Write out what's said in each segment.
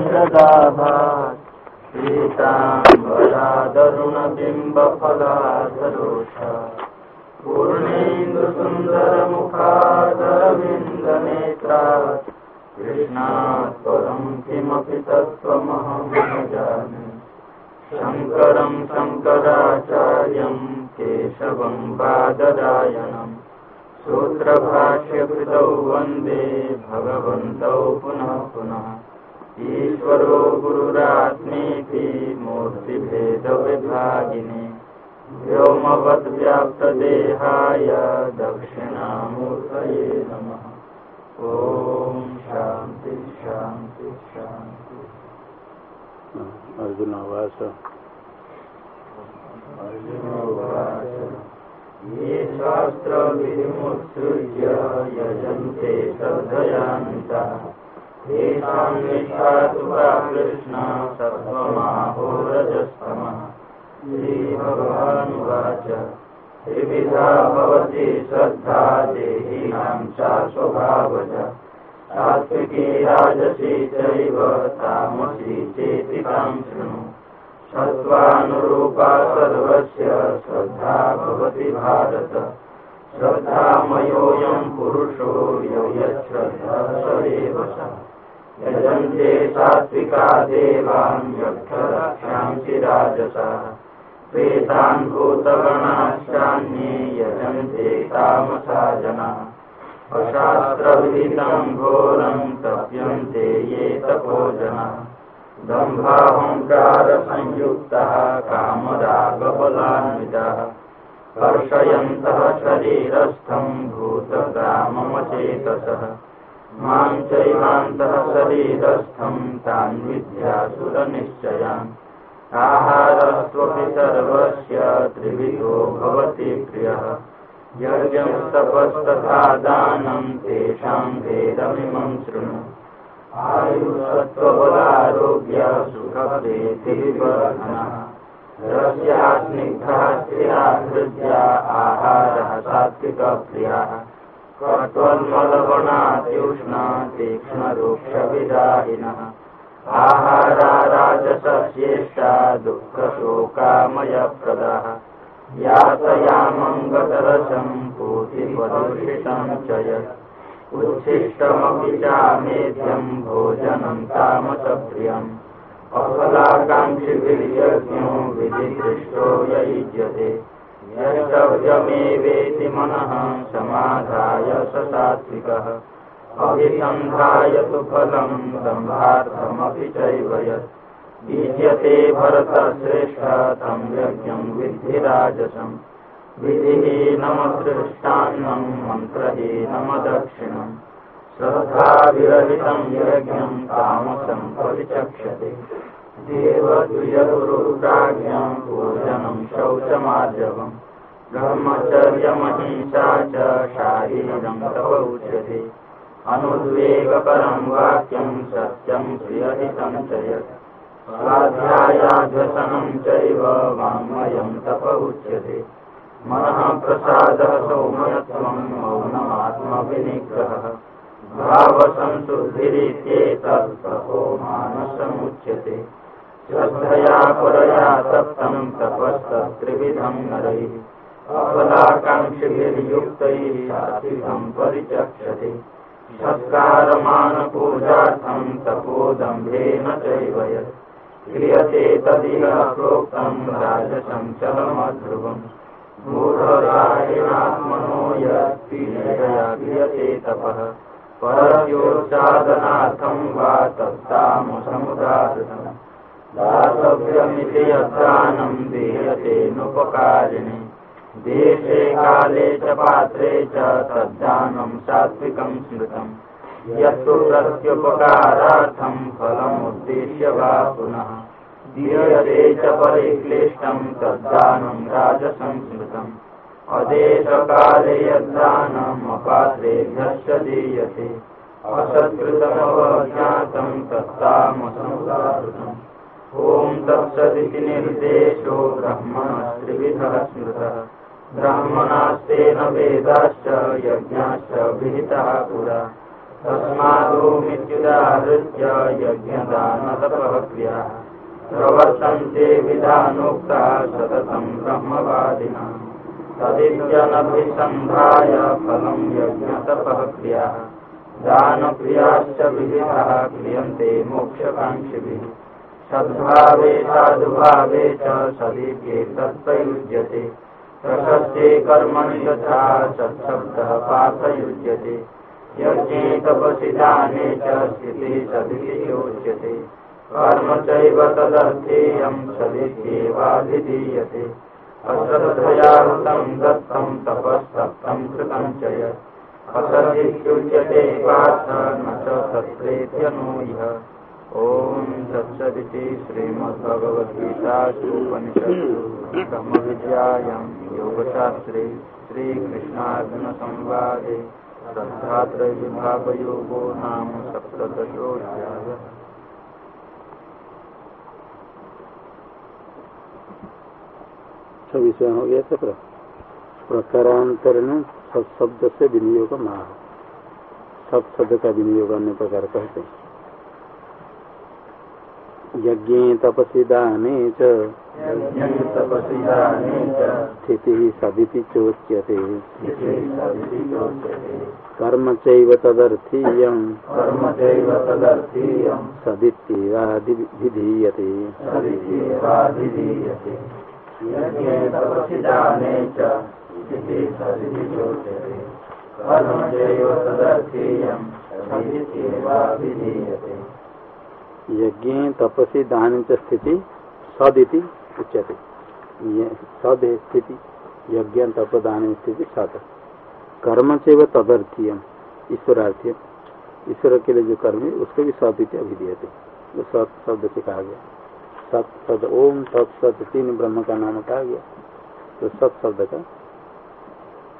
लवनीरदाभात् पीताम्बरादरुणबिम्बफलाधरोष पूर्णेन्दुसुन्दरमुखादरविन्दनेत्रात् कृष्णात् परं किमपि तत्त्वमहं न जाने शङ्करं शङ्कराचार्यं केशवं बादरायणम् सूत्रभाष्यकृतौ वंदे भगवन्तौ पुनः पुनः। ईश्वरो गुरुरात्मेति मूर्तिभेदविभागिने व्योमवद्व्याप्तदेहाय दक्षिणामूर्तये नमः। ॐ शान्ति शान्ति शान्ति। अर्जुनवास अर्जुनोवाच ये शास्त्रविधिमुत्सृज्य यजन्ते श्रद्धयान्विता। तेषां निष्ठा तु कृष्ण सत्त्वमाहोरजस्तमः श्रीभगवानुवाच, त्रिविधा भवति श्रद्धा देहिनां सात्विकी राजसी चैव तामसी सत्त्वानुरूपा सर्वस्य श्रद्धा भवति भारत। श्रद्धामयोऽयं पुरुषो यो यच्छ्रद्धा स। एव सः यजन्ते सात्विका राजसाः। प्रेतान् भूतगणाश्चान्ये यजन्ते तामसा जनाः। अशास्त्रविदितं घोरं तप्यन्ते ये तपो जनाः दम्भाहङ्कारसंयुक्तः कामरागबलान्वितः कर्षयन्तः शरीरस्थं भूतग्राममचेतसः। माँ चैवान्तः शरीरस्थं तान् विद्यासुरनिश्चयान् आहारस्त्वपि सर्वस्य त्रिविधो भवति प्रियः। यज्ञं तपस्तथा दानं तेषां भेदमिमं शृणु। स्त्रिया हृद्या आहारः सात्विकप्रियाः कट्वन्मलवणात्युष्णा तीक्ष्णरूक्षविदाहिनः आहारा राजसस्येष्टा दुःखशोकामयप्रदाः यातयामङ्गतरसं पूतिपदूषितं च यत् उच्छिष्टमपि चामेध्यं भोजनं तामसप्रियम्। अफलाकाङ्क्षिभिर्यज्ञो विधिदृष्टो युज्यते। यष्टव्यमेवेति मनः समाधाय स सात्विकः। अभिसन्धाय तु फलं दम्भार्थमपि चैव यत्। बीज्यते भरतश्रेष्ठ तं यज्ञं विद्धिराजसम् विधिहीनमदृष्टान्नं मन्त्रहीनमदक्षिणम् श्रद्धाविरहितं यज्ञं तामसं परिचक्षते। देवद्विजगुरुप्राज्ञं पूजनं शौचमार्जवम् ब्रह्मचर्यमहिंसा च शारीरं उच्यते। अनुद्वेगकरं वाक्यं सत्यं प्रियहितं च यत्। स्वाध्यायाभ्यसनं चैव वाङ्मयं तप उच्यते प्रसादः सौम्यत्वं मौनमात्मविनिग्रहः। भावसंशुद्धिरित्येतत् तपो मानसमुच्यते श्रद्धया परया तप्तं तपस्तत्त्रिविधं नरैः। अफलाकाङ्क्षिभिर्युक्तैः सात्विकं परिचक्षते। सत्कारमानपूजार्थं तपोदम्भेन चैव यत्। क्रियते तदिह प्रोक्तं राजसं परयोच्चादनार्थं वा तत्तामसमुदाहृतम् दातव्यमिति यद्दानं दीयते देशे काले च पात्रे च तद्दानं सात्विकं स्मृतम्। यत्तु प्रत्युपकारार्थं वा पुनः। दीयते च परिक्लिष्टं तद्दानं राजसंस्मृतम्। अदेशकाले यद्दानम् अपात्रेभ्यश्च दीयते। असत्कृतमवज्ञातं तत्तामसमुदाहृतम्। ॐ तत्सदिति निर्देशो ब्रह्मणस्त्रिविधः स्मृतः ब्राह्मणास्तेन वेदाश्च यज्ञाश्च विहितः पुरा। तस्मादोमित्युदाहृत्य यज्ञदानतपः क्रियाः। प्रवर्तन्ते विधानोक्ता सततं ब्रह्मवादिना। तदित्यनभिसन्धाय फलं यज्ञतपः क्रियाः दानक्रियाश्च विविधाः क्रियन्ते मोक्षकाङ्क्षिभिः। सद्भावे साधुभावे च सदीप्येतत्प्रयुज्यते प्रशस्ते कर्मणि यथा सत्शब्दः पार्थयुज्यते। यज्ञे तपसि दाने च स्थितिः सदिति कर्म चैव तदर्थेयं सदित्येवाभिधीयते अश्रद्धयावृतं दत्तं तपस्तप्तं कृतं च यत्। असदित्युच्यते पार्थ न च तत्रेत्यनो इह ॐ तत्सदिति श्रीमद्भगवद्गीतासु उपनिषत्सु ब्रह्मविद्यायां योगशास्त्रे श्रीकृष्णार्जुनसंवादे। श्रद्धात्रयविभागयोगो नाम सप्तदशोऽध्यायः। सब विषय हो गया था प्रकारांतरण सब शब्द से विनियोग माह। सब शब्द का विनियोग अन्य प्रकार कहते हैं। यज्ञ तपसी दाने स्थिति सदिति चोच्यते। कर्म चैव तदर्थीयं सदित्येवाभिधीयते यज्ञ तपसी दान स्थिति सदिति उच्यते। सद स्थिति, यज्ञ तप दान स्थिति सद। कर्म से तदर्थीयम ईश्वरार्थीयम ईश्वर के लिए जो कर्म है, उसको भी सदिति अभिधीयते। जो सत शब्द से कहा गया। सत सद ओम तत्सत तीन ब्रह्म का नाम कहा गया। तो सत शब्द का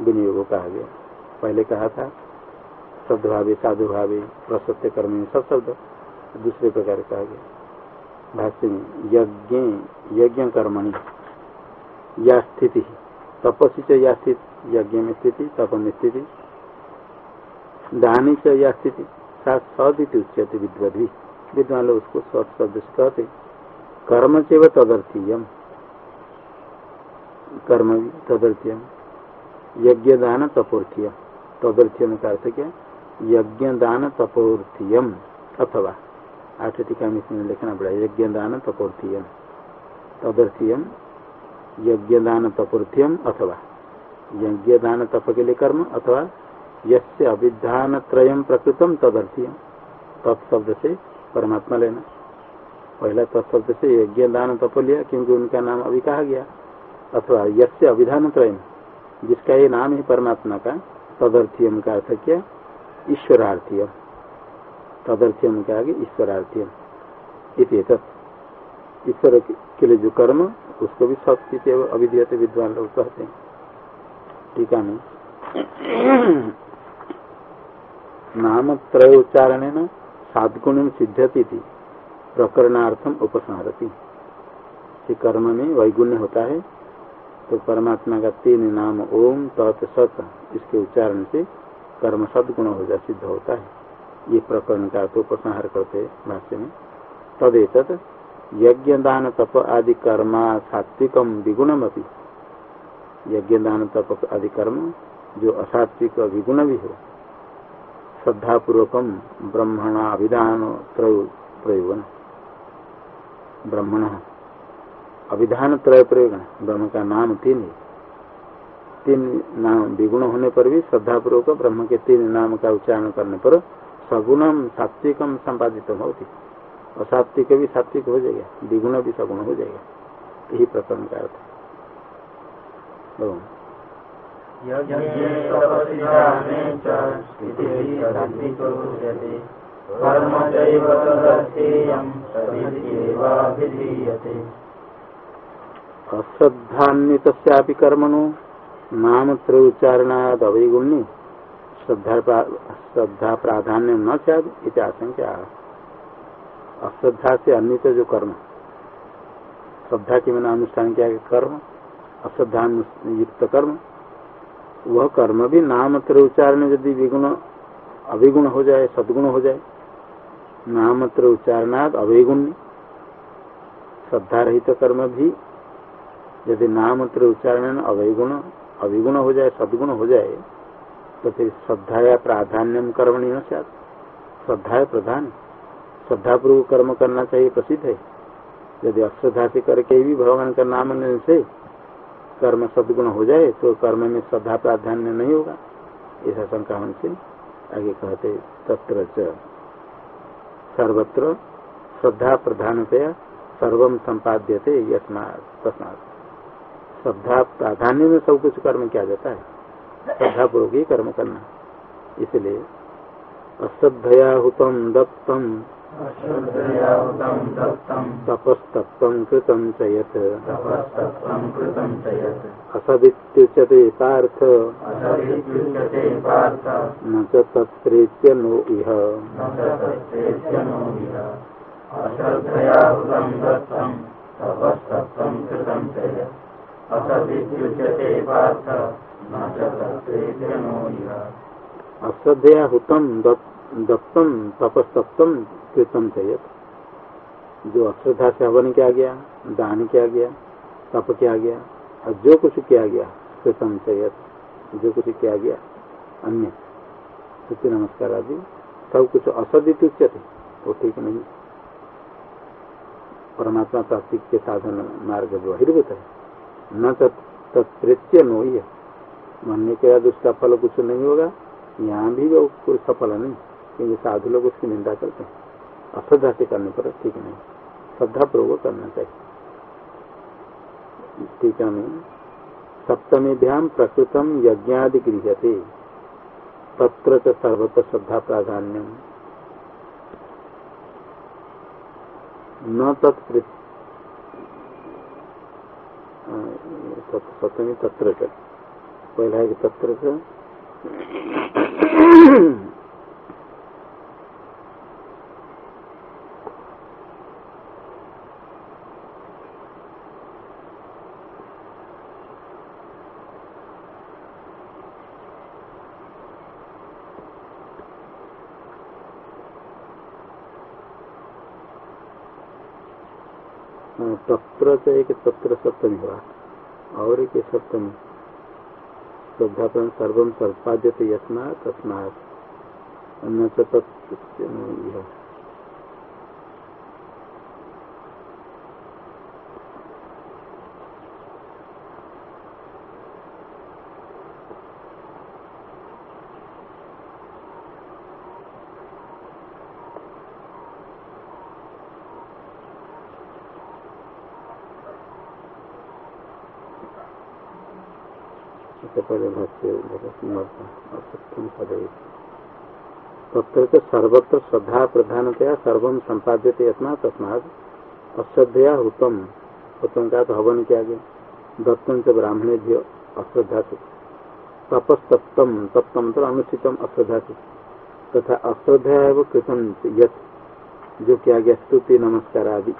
विनियोग कहा गया। पहले कहा था, सद्भावे साधु भावे प्रसत्य कर्म, सब शब्द दूसरे प्रकार कहा गया। भाष्य में, यज्ञ यज्ञ कर्मणि, या स्थिति तपसी च या स्थिति, यज्ञ में स्थिति, तप में स्थिति, दानी च या स्थिति सात सदित उच्यते विद्वद्वी विद्वान लोग उसको सत शब्द से कहते। कर्म से वह तदर्थीयम। कर्म भी तदर्थीयम। यज्ञ दान तपोर्थीय तदर्थीयम का अर्थ क्या? यज्ञ दान तपोर्थीयम। अथवा आठ टीका में लिखना पड़ा यज्ञ दान तपोर्थीयम। तदर्थीयम यज्ञ दान तपोर्थीयम अथवा। यज्ञ दान तप के लिए कर्म अथवा यस्य अभिधान त्रयम प्रकृतम तदर्थीयम। तत्शब्द से परमात्मा लेना। पहला तत्शब्द से यज्ञ, दान, तप लिया, क्योंकि उनका नाम अभी कहा गया। अथवा यस्य अभिधान त्रयम जिसका ये नाम है परमात्मा का, तदर्थीयम का अर्थ क्या? ईश्वरार्थीयम। तदर्थ्यम के आगे ईश्वरार्थ्यम। इत ईश्वर के लिए जो कर्म, उसको भी सत्य अविधीयत विद्वान लोग कहते हैं। टीका में नाम त्रय उच्चारण न साधगुण सिद्धति थी प्रकरणार्थम उपसंहरती कर्म में वैगुण्य होता है। तो परमात्मा का तीन नाम ओम, तत्, सत, इसके उच्चारण से कर्म सदगुण हो जा सिद्ध होता है। ये प्रकरण का तो उपसंहार करते भाष्य में। तदेत यज्ञ दान तप आदि कर्मा सात्विकम विगुणम अपनी यज्ञ दान तप आदि कर्म जो असात्विक विगुण भी हो। श्रद्धापूर्वकम ब्रह्मणा अभिधान प्रयोगन ब्रह्मण अभिधान त्रय प्रयोगन ब्रह्म का नाम तीन है। तीन नाम विगुण होने पर भी श्रद्धापूर्वक ब्रह्म के तीन नाम का उच्चारण करने पर सगुणम सात्विकम संपादित होती। और सात्विक भी सात्विक हो जाएगा। द्विगुण भी सगुण हो जाएगा। यही प्रकरण का अर्थ अश्रद्धान्वित कर्मणो नाम अवैगुण्य श्रद्धा श्रद्धा प्राधान्य न इत आशंका अश्रद्धा से अन्य जो कर्म, श्रद्धा के मैंने अनुष्ठान किया कर्म अश्रद्धा युक्त कर्म, वह कर्म भी नाम उच्चारण यदि विगुण अभिगुण हो जाए, सदगुण हो जाए नामत्र उच्चारणाद अभिगुण श्रद्धा रहित कर्म भी, यदि नामत्र उच्चारण अभिगुण अभिगुण हो जाए, सदगुण हो जाए तो फिर श्रद्धा या प्राधान्य कर्म नहीं हो श्रद्धा प्रधान। श्रद्धापूर्वक कर्म करना चाहिए, प्रसिद्ध है। यदि अश्रद्धा से करके भी भगवान का नाम लेने से कर्म सदगुण हो जाए तो कर्म में श्रद्धा प्राधान्य नहीं होगा। ऐसा शंका से आगे कहते तत्र सर्वत्र श्रद्धा प्रधानतया सर्व संपाद्य थे तस्मात। श्रद्धा प्राधान्य में सब कुछ कर्म किया जाता है। श्रद्धा पूर्वक ही कर्म करना। इसलिए, अश्रद्धया हुतम दत्तम तपस्तत्त्वं कृतं यत्। पार्थ। न च तत्प्रेत्य नो इह। अश्रद्धया हुतम दत्तम तपस्तत्व कृतम चाहिए जो अश्रद्धा से हवन किया गया, दान किया गया, तप किया गया, और जो कुछ किया गया, कृतम चाहिए जो कुछ किया गया, अन्य। स्तुति नमस्कार आदि। सब कुछ असदित उच्चते वो ठीक नहीं। परमात्मा प्राप्ति के साधन मार्ग बहिर्भूत है, न तत्प्रेत्य नो ही मानने के बाद उसका फल कुछ नहीं होगा, यहाँ भी वो कोई सफल नहीं। क्योंकि साधु लोग उसकी निंदा करते हैं। अश्रद्धा से करने पर ठीक नहीं। श्रद्धा पूर्वक करना चाहिए। टीका में सप्तमीभ्याम प्रकृतम यज्ञादि गृह थे तत्र सर्वत्र श्रद्धा प्राधान्य न तत्प्र सप्तमी तत्र पहला है कि तत्र तत्र से एक तत्र सप्तमी हुआ। और एक सप्तमी। श्रद्धापन सर्व सर्पाद्यते यस्मा तस्मा अन्य तत्र सर्वत्र श्रद्धा प्रधानतया सर्व संपाद्य यत्ना तस्माद अश्रद्धया हुतम। हुतम का तो हवन किया गया दत्तम से ब्राह्मणे भी अश्रद्धा से तपस्तप्तम तप्तम तो अनुचितम अश्रद्धा से तथा अश्रद्धा है वो कृतम यथ जो किया गया स्तुति नमस्कार आदि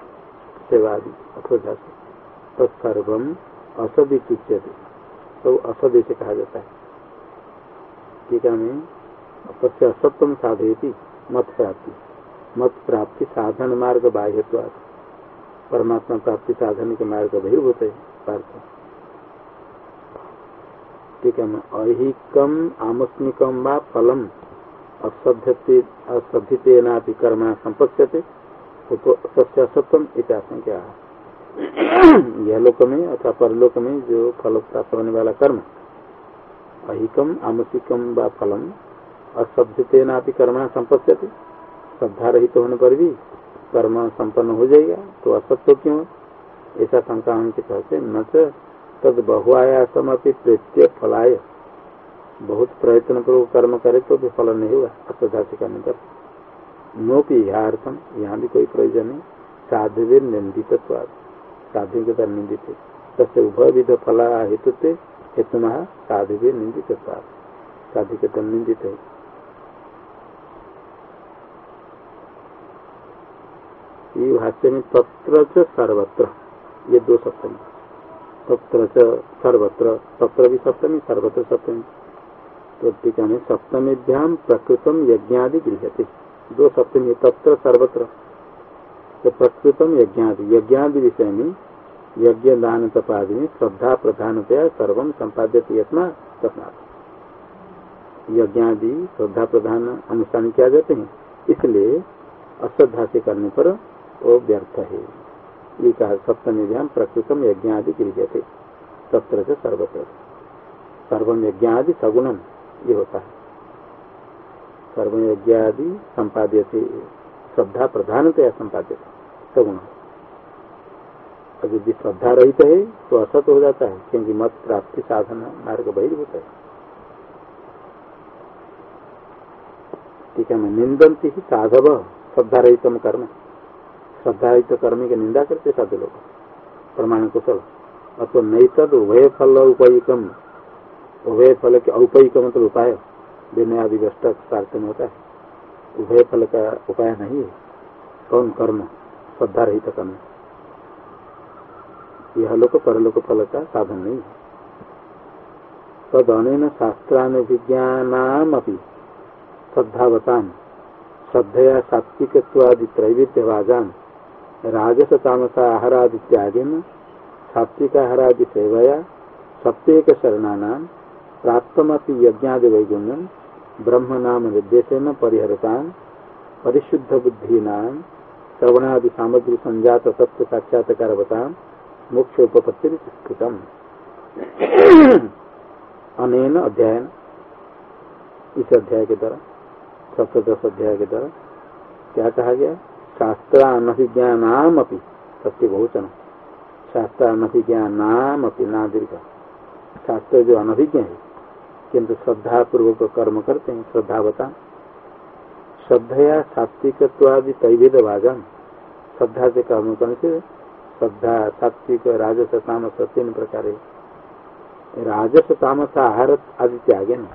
सेवा आदि अश्रद्धा से तत्सर्व असदित्युच्यते। तो असद से कहा जाता है। है मैं तस्य असत्व साधयती, मत प्राप्ति मत प्राप्ति साधन मार्ग बाह्य परमात्मा प्राप्ति साधन के मार्ग बहिर्भूत है पार्थ। ठीक है अहिकम आमस्मिकम व फलम असभ्यतेना कर्म संपत्स्यते तो सत्य असत्यम इत्याशंका यह लोक में अथवा परलोक में जो फल प्राप्त होने वाला कर्म अहिकम आमसिकम व फलम असभ्यतेना कर्म संपत्ति श्रद्धा रहित तो होने पर भी कर्म संपन्न हो जाएगा तो असत्य क्यों ऐसा शंका उनके कहते न तद बहुआयासम अपनी प्रेत्य फलाय। बहुत प्रयत्न पूर्वक कर्म करे तो भी फल नहीं होगा अश्रद्धा से करने पर। नोपी यार्थम यहाँ भी कोई प्रयोजन नहीं। साधु निंदित साधु के तरह निंदित। तस्य उभय विध फला हेतु हेतु महा साधु भी निंदित साधु के तरह निंदित। है ये भाष्य में तत्र च सर्वत्र। ये दो सप्तमी। तत्र च सर्वत्र, तत्र भी सप्तमी, सर्वत्र सप्तमी। तो टीका में सप्तमीभ्याम प्रकृतम यज्ञादि गृहते दो सप्तमी तत्र सर्वत्र। तो प्रकृतम यज्ञादि। यज्ञादि विषय में यज्ञ दान तपादि में श्रद्धा प्रधानतया सर्व संपाद्य यत्ना तस्ना यज्ञादि श्रद्धा प्रधान अनुष्ठान किया जाते हैं। इसलिए अश्रद्धा से करने पर वो व्यर्थ है। ये कहा सप्तमी ध्यान प्रकृतम यज्ञादि गृह थे तत्र से सर्वत्र। सर्वम यज्ञादि सगुणम, ये होता है। सर्व यज्ञादि संपाद्य श्रद्धा प्रधानतया संपाद्य सगुण। और यदि श्रद्धा रहित है तो असत हो जाता है, क्योंकि मत प्राप्ति साधन मार्ग बहिर्भूत है। ठीक है, मैं निंदंती ही साधव, श्रद्धा रहित कर्म। श्रद्धा रहित कर्म की निंदा करते साधु लोग। प्रमाण कुशल। अतो नहीं तद उभय फल उपयिकम उभय फल के औपयिक मतलब उपाय। विनय आदि व्यस्त में होता है। उभय फल का उपाय नहीं है। कौन कर्म? श्रद्धा रहित कर्म यह लोक परलोक फल का साधन नहीं है। तद अन शास्त्रानुभिज्ञानाम श्रद्धावता श्रद्धया सात्विकवादि त्रैविध्यवाजान राजस तामसा आहारादि त्यागेन सात्विकाहारादि सेवया सत्येक शरणाना प्राप्तमपि यज्ञादि वैगुण्यम ब्रह्म नाम निर्देशन परिहरता परिशुद्ध बुद्धीना श्रवणादि सामग्री संजात तत्व साक्षात्कारवता मुख्य उपपत्ति स्थितम अनेन अध्ययन, इस अध्याय के द्वारा सप्तश अध्याय के द्वारा क्या कहा गया? शास्त्र अनभिज्ञानाम अपनी सत्य बहुचन। शास्त्र अनभिज्ञानाम अपनी ना दीर्घ। शास्त्र जो अनभिज्ञ है किंतु श्रद्धा पूर्वक कर्म करते हैं श्रद्धा बता श्रद्धया सात्विकवादि तैवेद भाजन श्रद्धा से कर्म करने से श्रद्धा सात्विक, राजस, तामस, तीन प्रकार। राजस, तामस, आहार आदि त्यागे न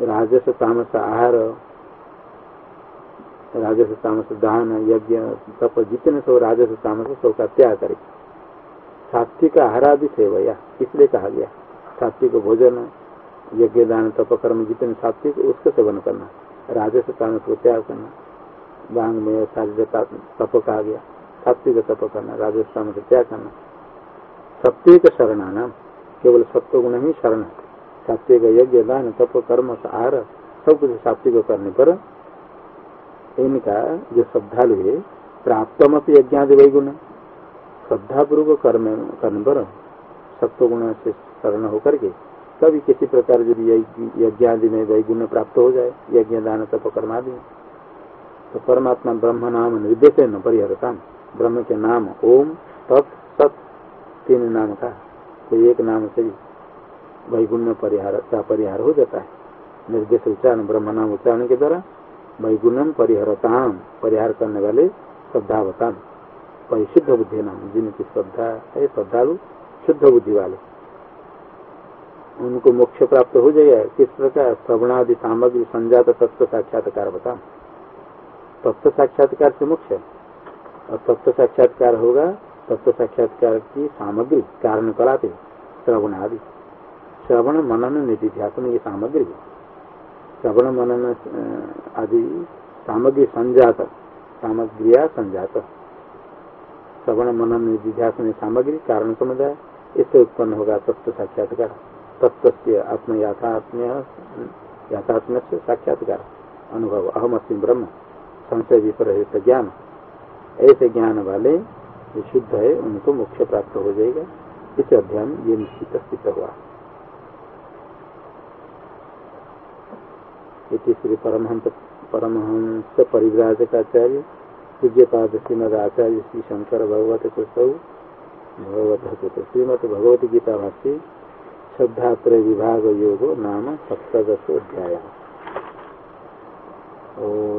राजस, तामस, आहार, राजस, तामस, दान, यज्ञ, तप, जितने सब राजस, तामस सब का त्याग करे। सात्विक आहारादि सेवया, इसलिए कहा गया। सात्विक भोजन, यज्ञ, दान, तप, कर्म, जितने सात्विक, उसका सेवन करना। राजस तामस को त्याग करना, बांग में शारीरिक तप कहा गया सात्विक तप करना राजस तामस त्याग करना। सत्विक शरणाना केवल सत्व गुण ही शरण। सात्विक यज्ञ, दान, तप, कर्म आहार सब कुछ सात्विक करने पर इनका जो श्रद्धालु है, प्राप्तम अपनी यज्ञादि वैगुण। श्रद्धापूर्वक कर्म, करने पर सत्व गुण से शरण होकर के कभी किसी प्रकार यदि यज्ञ आदि में वैगुण्य प्राप्त हो जाए यज्ञ दान तप कर्म आदि तो परमात्मा ब्रह्म नाम निर्देश न परिहरता ब्रह्म के नाम ओम, तत्, सत, तीन नाम का। कोई एक नाम से वैगुण्य परिहार, का परिहार हो जाता है। निर्देश उच्चारण, ब्रह्म नाम उच्चारण के द्वारा वैगुण्यम परिहरताम। परिहार करने वाले श्रद्धावताम। परिशुद्ध बुद्धि नाम, जिनकी श्रद्धा है, श्रद्धालु, शुद्ध बुद्धि वाले। उनको मोक्ष प्राप्त हो जाएगा किस प्रकार? श्रवणादि सामग्री, संजात, तत्व साक्षात्कार बता। तत्व साक्षात्कार से मोक्ष और तत्व साक्षात्कार होगा, तत्व साक्षात्कार की सामग्री, कारण कराते श्रवण आदि श्रवण मनन निधिध्यासन ये सामग्री श्रवण मनन आदि सामग्री संजात, सामग्रिया संजात। श्रवण मनन निधिध्यासन सामग्री, कारण समुदाय, इससे उत्पन्न होगा तत्व साक्षात्कार। तत्व आत्म याथात्म्य याथात्म्य से साक्षात्कार, अनुभव। अहम अस्म ब्रह्म, संशय विपरीत ज्ञान। ऐसे ज्ञान वाले जो शुद्ध है, उनको मोक्ष प्राप्त हो जाएगा। इस अध्याय में ये निश्चित स्थित हुआ। श्री परमहंस परमहंस परिव्राजकाचार्य, पूज्यपाद श्रीमद आचार्य श्री शंकर भगवत कुशौ भगवत श्रीमद भगवती गीता भाष्य श्रद्धात्र विभाग योग नाम सप्तशोध्याय ओम